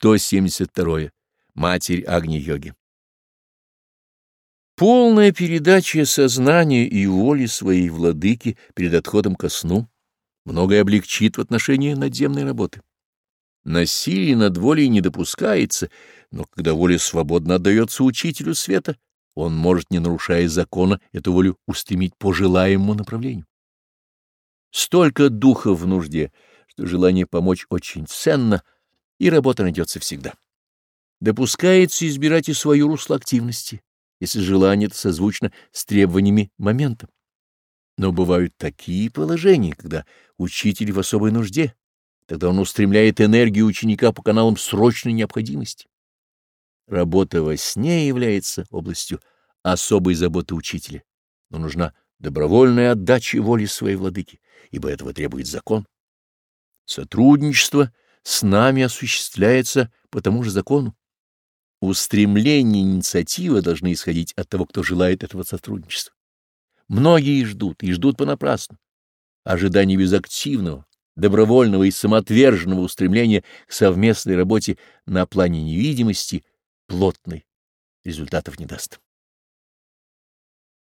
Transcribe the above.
172. Матерь Агни Йоги. Полная передача сознания и воли своей владыки перед отходом ко сну многое облегчит в отношении надземной работы. Насилие над волей не допускается, но когда воля свободно отдается учителю света, он может, не нарушая закона, эту волю устремить по желаемому направлению. Столько духа в нужде, что желание помочь очень ценно — и работа найдется всегда. Допускается избирать и свое русло активности, если желание это созвучно с требованиями момента. Но бывают такие положения, когда учитель в особой нужде, тогда он устремляет энергию ученика по каналам срочной необходимости. Работа во сне является областью особой заботы учителя, но нужна добровольная отдача воли своей владыки, ибо этого требует закон. Сотрудничество — с нами осуществляется по тому же закону. Устремления инициатива должны исходить от того, кто желает этого сотрудничества. Многие ждут, и ждут понапрасну. Ожидание без активного, добровольного и самоотверженного устремления к совместной работе на плане невидимости плотной результатов не даст.